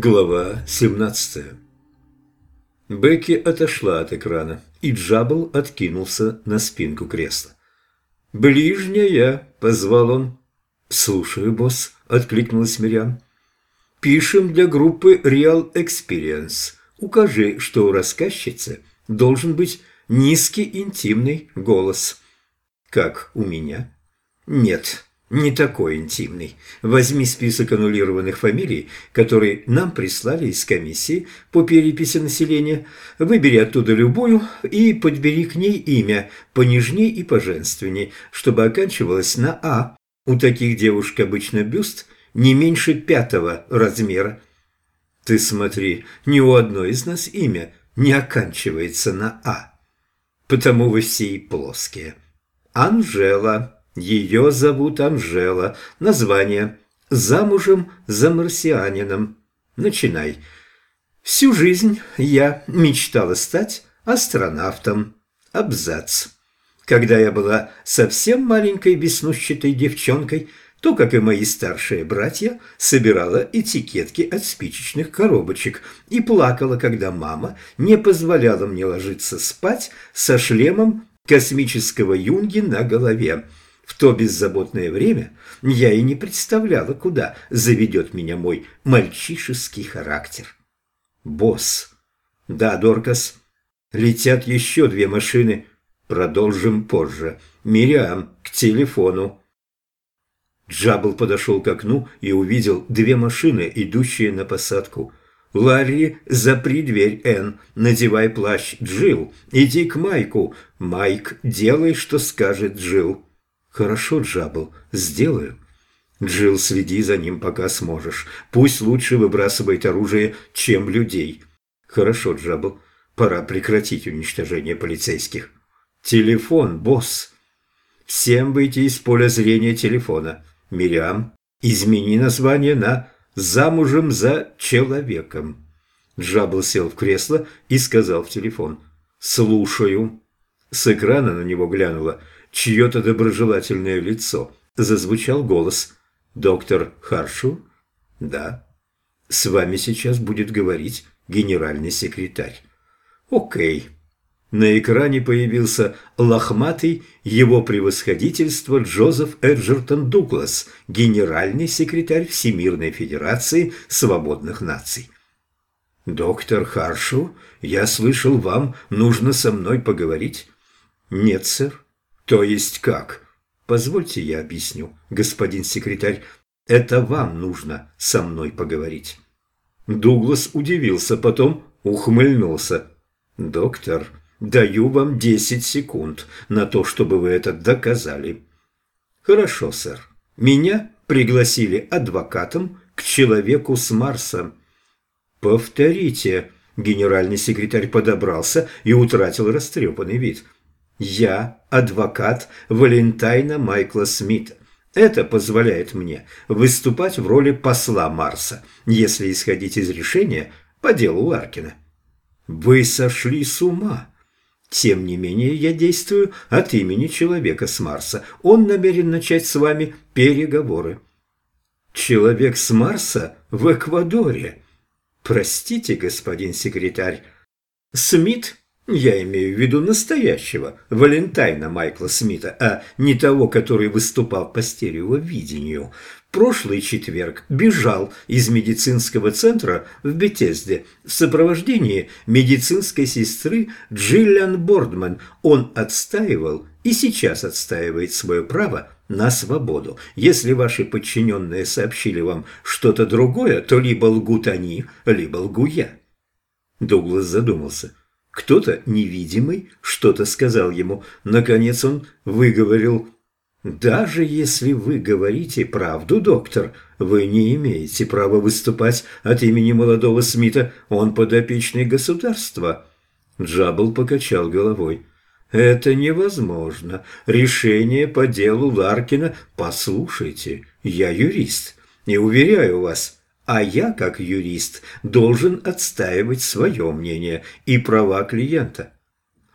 Глава 17 Бекки отошла от экрана, и Джабл откинулся на спинку кресла. «Ближняя!» – позвал он. «Слушаю, босс», – откликнулась Мириам. «Пишем для группы Real Experience. Укажи, что у рассказчицы должен быть низкий интимный голос». «Как у меня?» «Нет, не такой интимный. Возьми список аннулированных фамилий, которые нам прислали из комиссии по переписи населения, выбери оттуда любую и подбери к ней имя понежней и поженственней, чтобы оканчивалось на «а». У таких девушек обычно бюст не меньше пятого размера. Ты смотри, ни у одной из нас имя не оканчивается на «а». Потому вы все и плоские. Анжела. Ее зовут Анжела. Название. Замужем за марсианином. Начинай. Всю жизнь я мечтала стать астронавтом. Абзац. Когда я была совсем маленькой веснущатой девчонкой, то, как и мои старшие братья, собирала этикетки от спичечных коробочек и плакала, когда мама не позволяла мне ложиться спать со шлемом космического юнги на голове. В то беззаботное время я и не представляла, куда заведет меня мой мальчишеский характер. Босс. Да, Доркас. Летят еще две машины. Продолжим позже. Мириам, к телефону. Джабл подошел к окну и увидел две машины, идущие на посадку. «Ларри, запри дверь, Энн, надевай плащ, Джилл, иди к Майку. Майк, делай, что скажет Джилл». «Хорошо, Джабл, сделаю». Джилл, следи за ним, пока сможешь. Пусть лучше выбрасывает оружие, чем людей. Хорошо, Джабл, пора прекратить уничтожение полицейских. Телефон, босс. Всем выйти из поля зрения телефона. Мириам, измени название на «Замужем за человеком». Джабл сел в кресло и сказал в телефон «Слушаю». С экрана на него глянуло чье-то доброжелательное лицо. Зазвучал голос. «Доктор Харшу?» «Да». «С вами сейчас будет говорить генеральный секретарь». «Окей». На экране появился лохматый его превосходительство Джозеф Эджертон Дуглас, генеральный секретарь Всемирной Федерации Свободных Наций. «Доктор Харшу, я слышал, вам нужно со мной поговорить?» «Нет, сэр. «То есть как?» «Позвольте я объясню, господин секретарь. Это вам нужно со мной поговорить». Дуглас удивился, потом ухмыльнулся. «Доктор, даю вам десять секунд на то, чтобы вы это доказали». «Хорошо, сэр. Меня пригласили адвокатом к человеку с Марса». «Повторите». Генеральный секретарь подобрался и утратил растрепанный вид – я адвокат Валентайна Майкла Смита. Это позволяет мне выступать в роли посла Марса, если исходить из решения по делу Ларкина. Вы сошли с ума. Тем не менее, я действую от имени человека с Марса. Он намерен начать с вами переговоры. Человек с Марса в Эквадоре. Простите, господин секретарь. Смит я имею в виду настоящего Валентайна Майкла Смита, а не того, который выступал по стереовидению. Прошлый четверг бежал из медицинского центра в Бетезде в сопровождении медицинской сестры Джиллиан Бордман. Он отстаивал и сейчас отстаивает свое право на свободу. Если ваши подчиненные сообщили вам что-то другое, то либо лгут они, либо лгу я. Дуглас задумался. Кто-то невидимый что-то сказал ему. Наконец он выговорил «Даже если вы говорите правду, доктор, вы не имеете права выступать от имени молодого Смита, он подопечный государства». Джабл покачал головой. «Это невозможно. Решение по делу Ларкина... Послушайте, я юрист, и уверяю вас, а я, как юрист, должен отстаивать свое мнение и права клиента.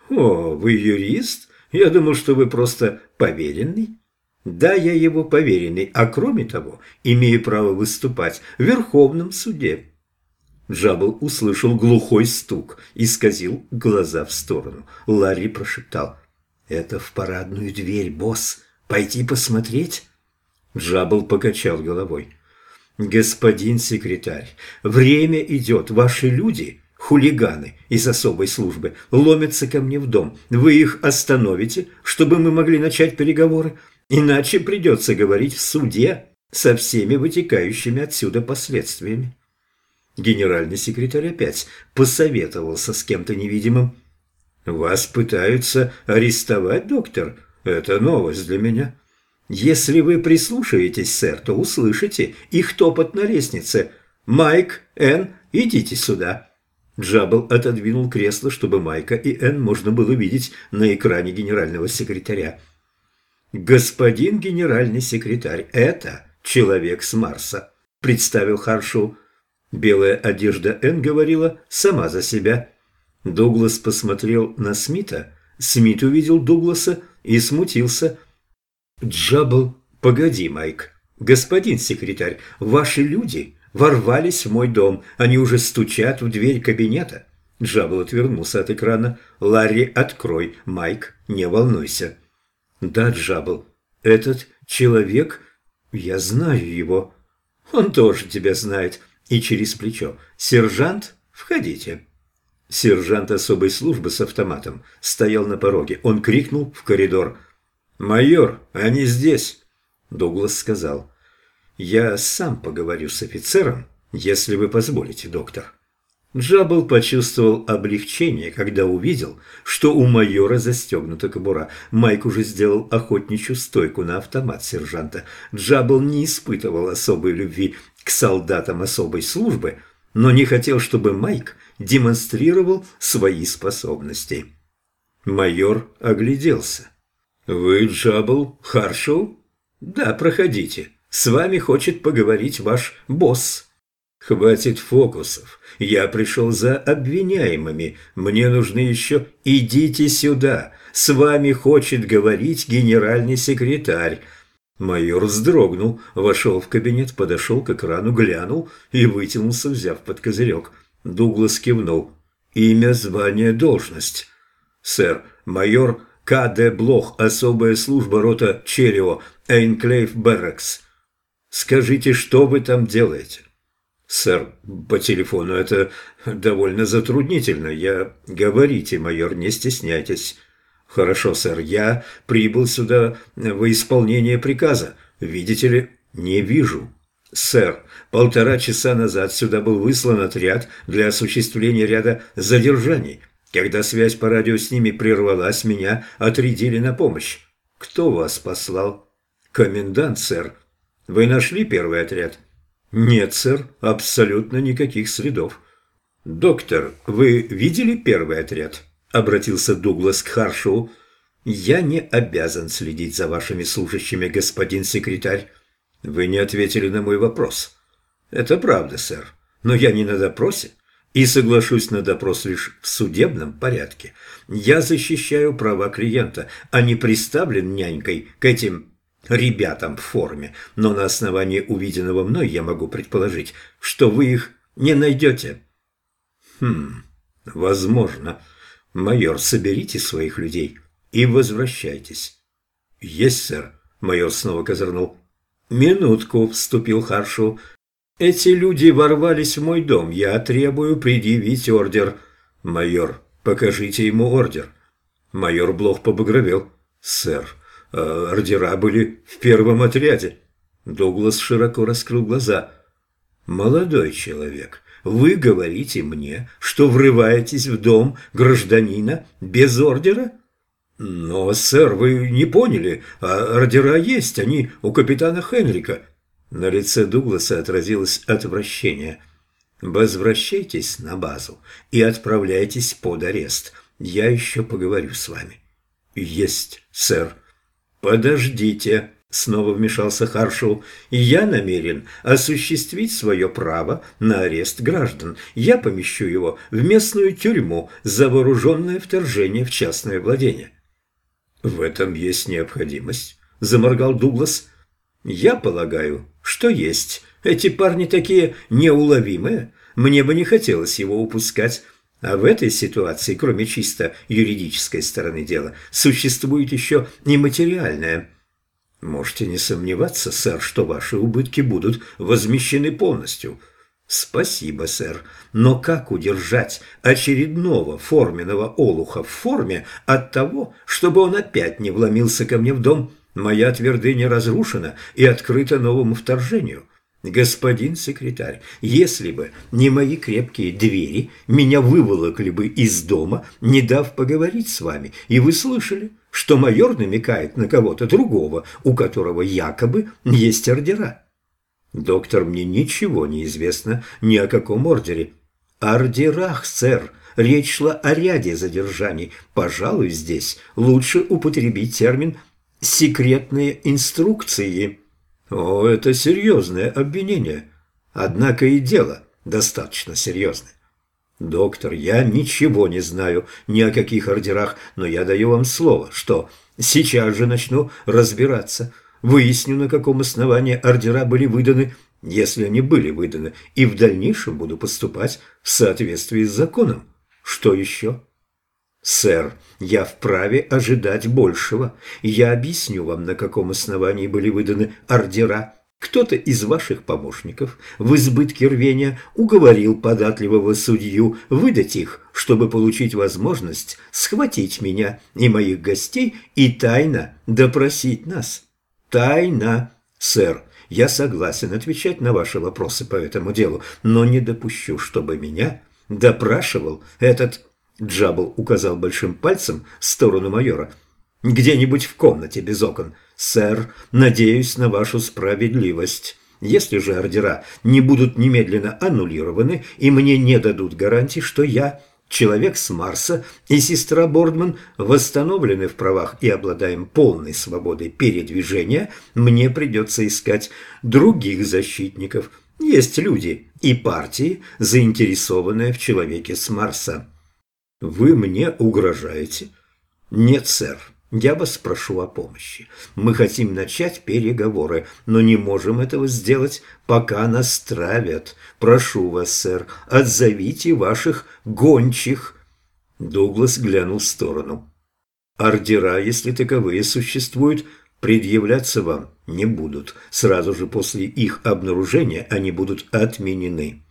О, вы юрист? Я думал, что вы просто поверенный. Да, я его поверенный, а кроме того, имею право выступать в Верховном суде. Джабл услышал глухой стук и скосил глаза в сторону. Ларри прошептал. «Это в парадную дверь, босс. Пойти посмотреть?» Джабл покачал головой. «Господин секретарь, время идет. Ваши люди, хулиганы из особой службы, ломятся ко мне в дом. Вы их остановите, чтобы мы могли начать переговоры? Иначе придется говорить в суде со всеми вытекающими отсюда последствиями». Генеральный секретарь опять посоветовался с кем-то невидимым. «Вас пытаются арестовать, доктор? Это новость для меня». «Если вы прислушаетесь, сэр, то услышите их топот на лестнице. Майк, Энн, идите сюда». Джаббл отодвинул кресло, чтобы Майка и Энн можно было видеть на экране генерального секретаря. «Господин генеральный секретарь, это человек с Марса», – представил Харшоу. Белая одежда Энн говорила сама за себя. Дуглас посмотрел на Смита. Смит увидел Дугласа и смутился. «Джаббл, погоди, Майк. Господин секретарь, ваши люди ворвались в мой дом. Они уже стучат в дверь кабинета». Джаббл отвернулся от экрана. «Ларри, открой. Майк, не волнуйся». «Да, Джаббл, этот человек... Я знаю его. Он тоже тебя знает» и через плечо. «Сержант, входите». Сержант особой службы с автоматом стоял на пороге. Он крикнул в коридор. «Майор, они здесь!» Дуглас сказал. «Я сам поговорю с офицером, если вы позволите, доктор». Джаббл почувствовал облегчение, когда увидел, что у майора застегнута кобура. Майк уже сделал охотничью стойку на автомат сержанта. Джаббл не испытывал особой любви к солдатам особой службы, но не хотел, чтобы Майк демонстрировал свои способности. Майор огляделся. «Вы Джаббл Харшоу?» «Да, проходите. С вами хочет поговорить ваш босс». «Хватит фокусов. Я пришел за обвиняемыми. Мне нужны еще... Идите сюда. С вами хочет говорить генеральный секретарь». Майор вздрогнул, вошел в кабинет, подошел к экрану, глянул и вытянулся, взяв под козырек. Дуглас кивнул. «Имя, звание, должность». «Сэр, майор К.Д. Блох, особая служба рота Черио, Эйнклейв Беррекс». «Скажите, что вы там делаете?» «Сэр, по телефону это довольно затруднительно. Я... Говорите, майор, не стесняйтесь». «Хорошо, сэр, я прибыл сюда во исполнение приказа. Видите ли, не вижу». «Сэр, полтора часа назад сюда был выслан отряд для осуществления ряда задержаний. Когда связь по радио с ними прервалась, меня отрядили на помощь. Кто вас послал?» «Комендант, сэр. Вы нашли первый отряд?» «Нет, сэр, абсолютно никаких следов». «Доктор, вы видели первый отряд?» – обратился Дуглас к Харшоу. «Я не обязан следить за вашими служащими, господин секретарь. Вы не ответили на мой вопрос». «Это правда, сэр, но я не на допросе и соглашусь на допрос лишь в судебном порядке. Я защищаю права клиента, а не приставлен нянькой к этим ребятам в форме, но на основании увиденного мной я могу предположить, что вы их не найдете. Хм, возможно. Майор, соберите своих людей и возвращайтесь. Есть, сэр. Майор снова козырнул. Минутку, вступил Харшу. Эти люди ворвались в мой дом. Я требую предъявить ордер. Майор, покажите ему ордер. Майор Блох побагровел. Сэр, Э, ордера были в первом отряде. Дуглас широко раскрыл глаза. «Молодой человек, вы говорите мне, что врываетесь в дом гражданина без ордера?» «Но, сэр, вы не поняли, а ордера есть, они у капитана Хенрика». На лице Дугласа отразилось отвращение. «Возвращайтесь на базу и отправляйтесь под арест. Я еще поговорю с вами». «Есть, сэр». «Подождите», — снова вмешался Харшоу, — «я намерен осуществить свое право на арест граждан. Я помещу его в местную тюрьму за вооруженное вторжение в частное владение». «В этом есть необходимость», — заморгал Дуглас. «Я полагаю, что есть. Эти парни такие неуловимые. Мне бы не хотелось его упускать. А в этой ситуации, кроме чисто юридической стороны дела, существует еще нематериальная. Можете не сомневаться, сэр, что ваши убытки будут возмещены полностью. Спасибо, сэр. Но как удержать очередного форменного олуха в форме от того, чтобы он опять не вломился ко мне в дом? Моя твердыня разрушена и открыта новому вторжению. «Господин секретарь, если бы не мои крепкие двери, меня выволокли бы из дома, не дав поговорить с вами, и вы слышали, что майор намекает на кого-то другого, у которого якобы есть ордера». «Доктор, мне ничего не известно ни о каком ордере». «Ордерах, сэр». Речь шла о ряде задержаний. Пожалуй, здесь лучше употребить термин «секретные инструкции». О, это серьезное обвинение. Однако и дело достаточно серьезное. Доктор, я ничего не знаю ни о каких ордерах, но я даю вам слово, что сейчас же начну разбираться. Выясню, на каком основании ордера были выданы, если они были выданы, и в дальнейшем буду поступать в соответствии с законом. Что еще? «Сэр, я вправе ожидать большего. Я объясню вам, на каком основании были выданы ордера. Кто-то из ваших помощников в избытке рвения уговорил податливого судью выдать их, чтобы получить возможность схватить меня и моих гостей и тайно допросить нас. Тайно, сэр». Я согласен отвечать на ваши вопросы по этому делу, но не допущу, чтобы меня допрашивал этот Джабл указал большим пальцем в сторону майора. «Где-нибудь в комнате без окон. Сэр, надеюсь на вашу справедливость. Если же ордера не будут немедленно аннулированы и мне не дадут гарантии, что я, человек с Марса и сестра Бордман восстановлены в правах и обладаем полной свободой передвижения, мне придется искать других защитников. Есть люди и партии, заинтересованные в человеке с Марса». Вы мне угрожаете? Нет, сэр. Я вас прошу о помощи. Мы хотим начать переговоры, но не можем этого сделать, пока нас травят. Прошу вас, сэр, отзовите ваших гончих. Дуглас глянул в сторону. Ордера, если таковые существуют, предъявляться вам не будут. Сразу же после их обнаружения они будут отменены.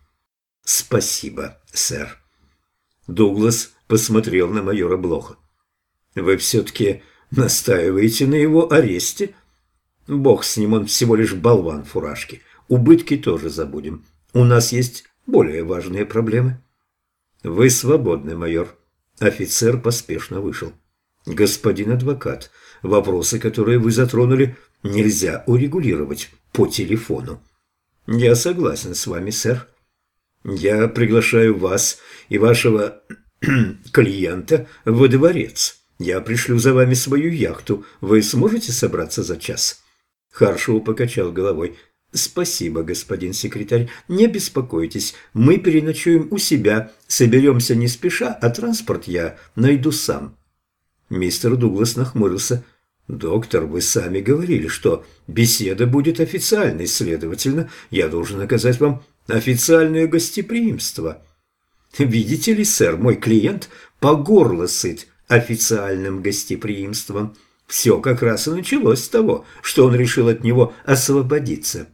Спасибо, сэр. Дуглас посмотрел на майора Блоха. «Вы все-таки настаиваете на его аресте?» «Бог с ним, он всего лишь болван фуражки. Убытки тоже забудем. У нас есть более важные проблемы». «Вы свободны, майор». Офицер поспешно вышел. «Господин адвокат, вопросы, которые вы затронули, нельзя урегулировать по телефону». «Я согласен с вами, сэр. Я приглашаю вас и вашего клиента во дворец. Я пришлю за вами свою яхту. Вы сможете собраться за час?» Харшоу покачал головой. «Спасибо, господин секретарь. Не беспокойтесь. Мы переночуем у себя. Соберемся не спеша, а транспорт я найду сам». Мистер Дуглас нахмурился. «Доктор, вы сами говорили, что беседа будет официальной, следовательно, я должен оказать вам официальное гостеприимство». Видите ли, сэр, мой клиент по горло сыт официальным гостеприимством. Все как раз и началось с того, что он решил от него освободиться.